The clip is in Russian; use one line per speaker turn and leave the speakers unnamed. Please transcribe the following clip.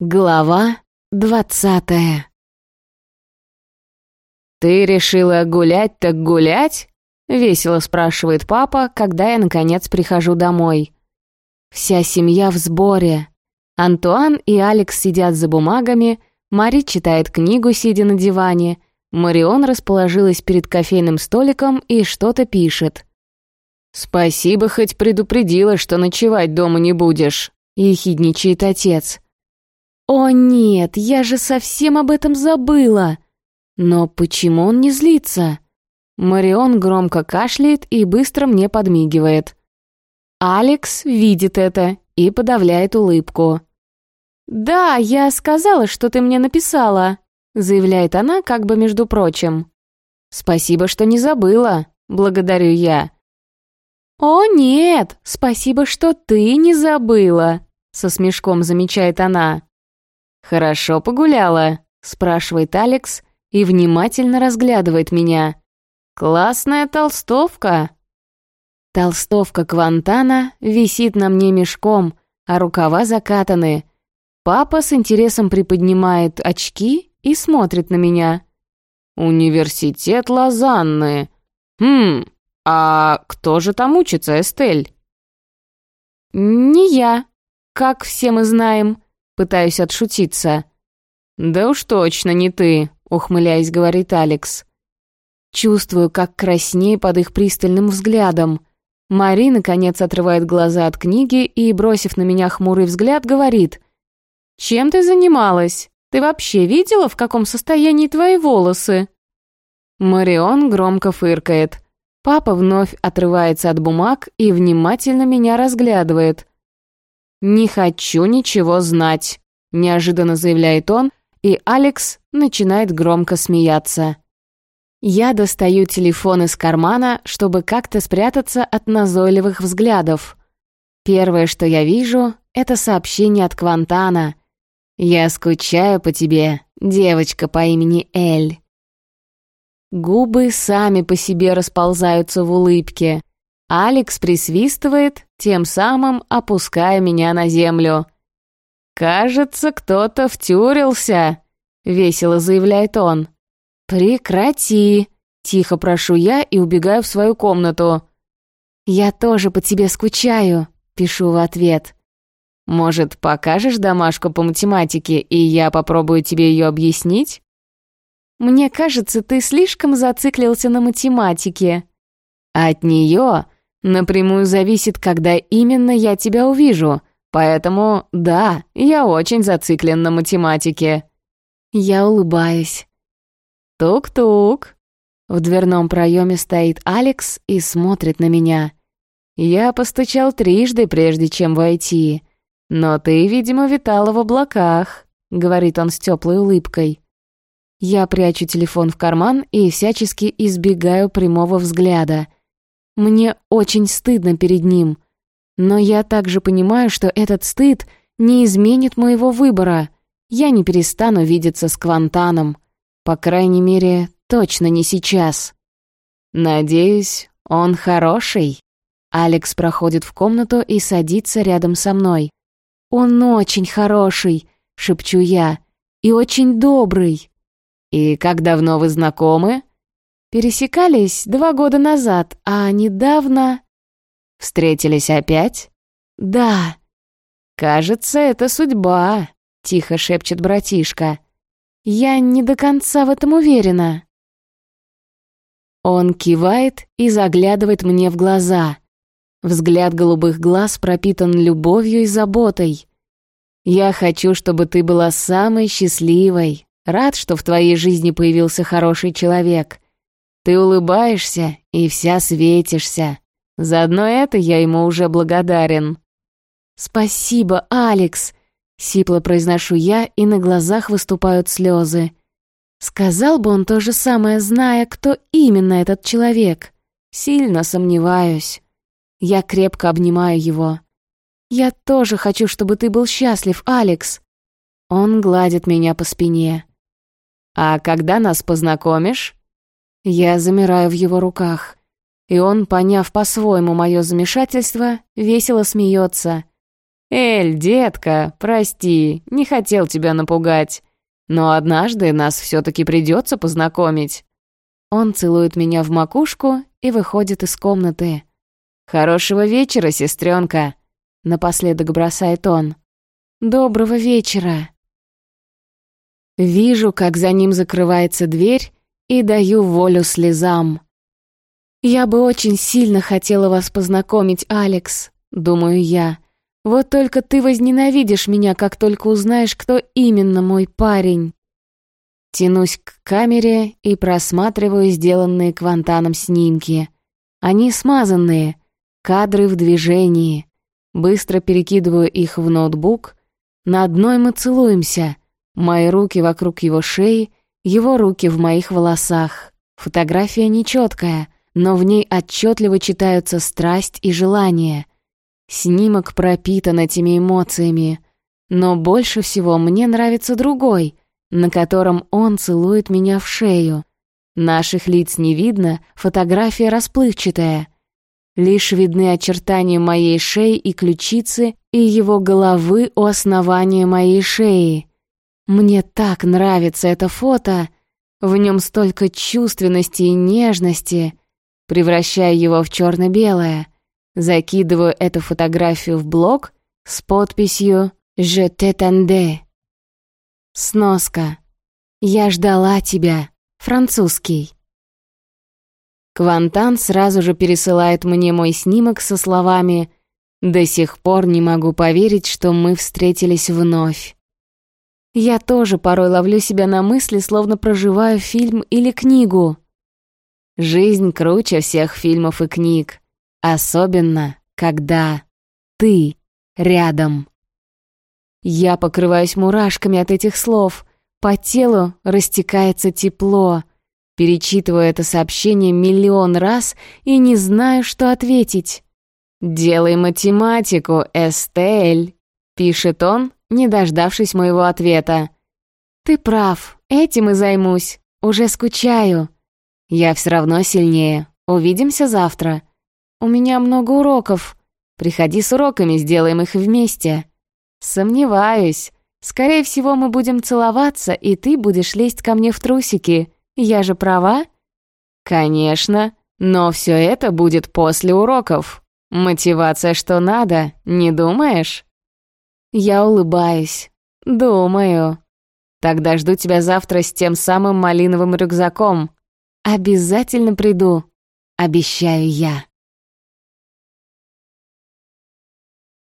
Глава двадцатая «Ты решила гулять так гулять?» — весело спрашивает папа, когда я, наконец, прихожу домой. Вся семья в сборе. Антуан и Алекс сидят за бумагами, Мари читает книгу, сидя на диване, Марион расположилась перед кофейным столиком и что-то пишет. «Спасибо, хоть предупредила, что ночевать дома не будешь», — ехидничает отец. «О нет, я же совсем об этом забыла!» Но почему он не злится? Марион громко кашляет и быстро мне подмигивает. Алекс видит это и подавляет улыбку. «Да, я сказала, что ты мне написала», — заявляет она как бы между прочим. «Спасибо, что не забыла», — благодарю я. «О, нет, спасибо, что ты не забыла», — со смешком замечает она. «Хорошо погуляла?» — спрашивает Алекс и внимательно разглядывает меня. «Классная толстовка!» Толстовка Квантана висит на мне мешком, а рукава закатаны. Папа с интересом приподнимает очки и смотрит на меня. «Университет Лозанны. Хм, а кто же там учится, Эстель?» «Не я, как все мы знаем», Пытаюсь отшутиться. «Да уж точно не ты», — ухмыляясь, говорит Алекс. Чувствую, как краснею под их пристальным взглядом. Мари, наконец, отрывает глаза от книги и, бросив на меня хмурый взгляд, говорит. «Чем ты занималась? Ты вообще видела, в каком состоянии твои волосы?» Марион громко фыркает. Папа вновь отрывается от бумаг и внимательно меня разглядывает. «Не хочу ничего знать», — неожиданно заявляет он, и Алекс начинает громко смеяться. Я достаю телефон из кармана, чтобы как-то спрятаться от назойливых взглядов. Первое, что я вижу, это сообщение от Квантана. «Я скучаю по тебе, девочка по имени Эль». Губы сами по себе расползаются в улыбке. Алекс присвистывает, тем самым опуская меня на землю. «Кажется, кто-то втюрился», — весело заявляет он. «Прекрати», — тихо прошу я и убегаю в свою комнату. «Я тоже по тебе скучаю», — пишу в ответ. «Может, покажешь домашку по математике, и я попробую тебе ее объяснить?» «Мне кажется, ты слишком зациклился на математике». «От нее напрямую зависит, когда именно я тебя увижу, поэтому да, я очень зациклен на математике». Я улыбаюсь. «Тук-тук». В дверном проеме стоит Алекс и смотрит на меня. Я постучал трижды, прежде чем войти. «Но ты, видимо, витала в облаках», — говорит он с теплой улыбкой. Я прячу телефон в карман и всячески избегаю прямого взгляда. Мне очень стыдно перед ним. Но я также понимаю, что этот стыд не изменит моего выбора. Я не перестану видеться с Квантаном. По крайней мере, точно не сейчас. Надеюсь, он хороший. Алекс проходит в комнату и садится рядом со мной. «Он очень хороший», — шепчу я, — «и очень добрый». «И как давно вы знакомы?» Пересекались два года назад, а недавно... Встретились опять? Да. Кажется, это судьба, тихо шепчет братишка. Я не до конца в этом уверена. Он кивает и заглядывает мне в глаза. Взгляд голубых глаз пропитан любовью и заботой. Я хочу, чтобы ты была самой счастливой. Рад, что в твоей жизни появился хороший человек. Ты улыбаешься и вся светишься. Заодно это я ему уже благодарен». «Спасибо, Алекс!» — сипло произношу я, и на глазах выступают слезы. Сказал бы он то же самое, зная, кто именно этот человек. Сильно сомневаюсь. Я крепко обнимаю его. «Я тоже хочу, чтобы ты был счастлив, Алекс!» Он гладит меня по спине. «А когда нас познакомишь?» Я замираю в его руках, и он, поняв по-своему мое замешательство, весело смеется. «Эль, детка, прости, не хотел тебя напугать. Но однажды нас все-таки придется познакомить». Он целует меня в макушку и выходит из комнаты. «Хорошего вечера, сестренка!» Напоследок бросает он. «Доброго вечера!» Вижу, как за ним закрывается дверь, и даю волю слезам. «Я бы очень сильно хотела вас познакомить, Алекс», — думаю я. «Вот только ты возненавидишь меня, как только узнаешь, кто именно мой парень». Тянусь к камере и просматриваю сделанные квантаном снимки. Они смазанные, кадры в движении. Быстро перекидываю их в ноутбук. На одной мы целуемся. Мои руки вокруг его шеи, его руки в моих волосах. Фотография нечеткая, но в ней отчетливо читаются страсть и желание. Снимок пропитан этими эмоциями. Но больше всего мне нравится другой, на котором он целует меня в шею. Наших лиц не видно, фотография расплывчатая. Лишь видны очертания моей шеи и ключицы и его головы у основания моей шеи. Мне так нравится это фото. В нем столько чувственности и нежности. Превращаю его в черно-белое. Закидываю эту фотографию в блог с подписью «Je t'attendais». Сноска. «Я ждала тебя». Французский. Квантан сразу же пересылает мне мой снимок со словами «До сих пор не могу поверить, что мы встретились вновь». Я тоже порой ловлю себя на мысли, словно проживаю фильм или книгу. Жизнь круче всех фильмов и книг. Особенно, когда ты рядом. Я покрываюсь мурашками от этих слов. По телу растекается тепло. Перечитываю это сообщение миллион раз и не знаю, что ответить. «Делай математику, Эстель», — пишет он, не дождавшись моего ответа. «Ты прав, этим и займусь. Уже скучаю. Я все равно сильнее. Увидимся завтра. У меня много уроков. Приходи с уроками, сделаем их вместе». «Сомневаюсь. Скорее всего, мы будем целоваться, и ты будешь лезть ко мне в трусики. Я же права?» «Конечно. Но все это будет после уроков. Мотивация что надо, не думаешь?» Я улыбаюсь. Думаю. Тогда жду тебя завтра с тем самым малиновым рюкзаком. Обязательно приду. Обещаю я.